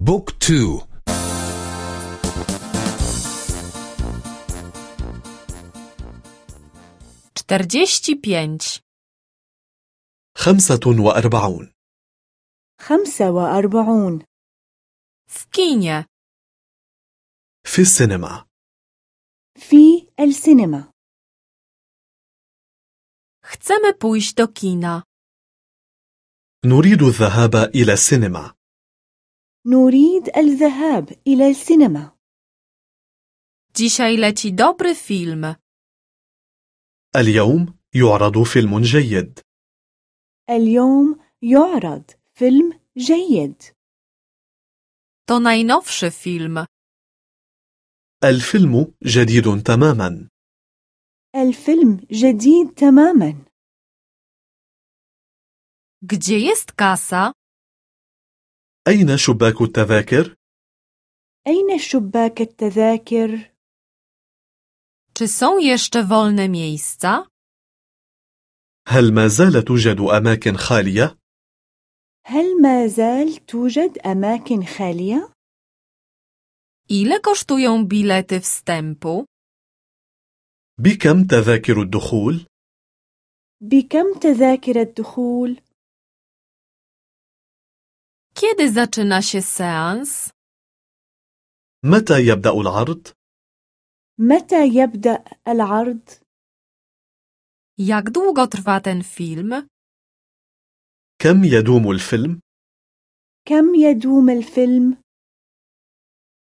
بوك تو. Czterdzieści pięć, خمسة وأربعون. خمسة وأربعون. W kinie, في السينما. في السينما. Chcemy pójść do kina, نريد الذهاب إلى السينما. نريد الذهاب إلى السينما. Dzisiaj leci dobry film, اليوم يعرض فيلم جيد. اليوم يعرض فيلم جيد. To najnowszy film, الفيلم جديد تماما. الفيلم جديد تماما. Gdzie jest kasa, أين شباك التذاكر؟ أين شباك التذاكر؟ czy są jeszcze wolne miejsca, هل ما زال توجد أماكن خالية؟ هل ما زال توجد أماكن خالية؟ ile kosztują bilety wstępu, بكم تذاكر الدخول؟ بكم تذاكر الدخول؟ Kiedy zaczyna się seans, متى يبدأ العرض؟ متى يبدأ العرض؟ jak długo trwa ten film, كم يدوم الفيلم؟ كم يدوم الفيلم؟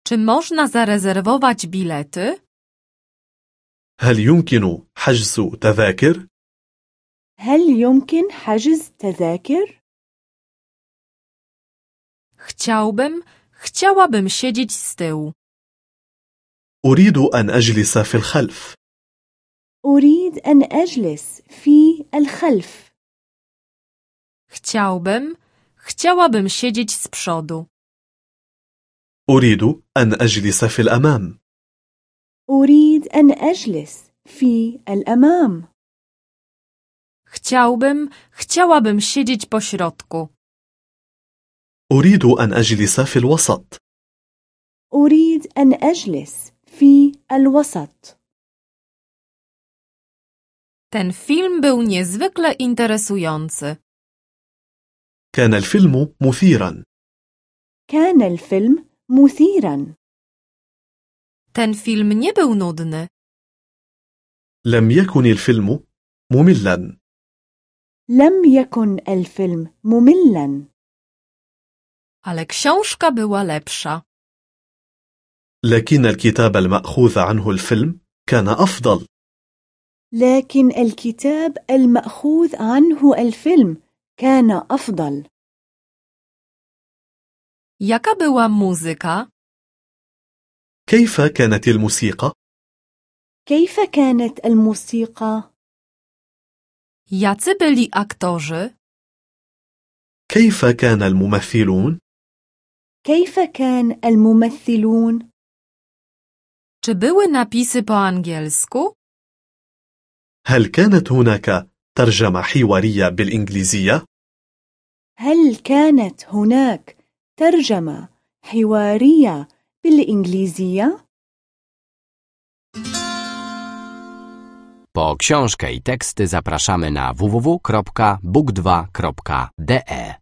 czy można zarezerwować bilety, هل يمكن حجز تذاكر؟ هل يمكن حجز تذاكر؟ Chciałbym, chciałabym siedzieć z tyłu. أريد أن أجلس في الخلف أريد أن أجلس في الخلف. Chciałbym, chciałabym siedzieć z przodu. أريد أن أجلس في الأمام أريد أن أجلس في الأمام. Chciałbym, chciałabym siedzieć po środku. أريد أن أجلس في الوسط أريد أن أجلس في الوسط. Ten film był niezwykle interesujący. كان الفيلم مثيرا كان الفيلم مثيرا. Ten film nie był nudny. لم يكن الفيلم مملا لم يكن الفيلم مملا. Ale książka była lepsza. لكن الكتاب المأخوذ عنه الفيلم كان أفضل لكن الكتاب المأخوذ عنه الفيلم كان أفضل. Jaka była muzyka? كيف كانت الموسيقى؟ كيف كانت الموسيقى؟ Jacy byli aktorzy? كيف كان الممثلون؟ كيف كان الممثلون؟ Czy były napisy po angielsku? هل كانت هناك ترجمة حوارية بالإنجليزية؟ هل كانت هناك ترجمة حوارية بالإنجليزية؟ Po książkę i teksty zapraszamy na www.book2.de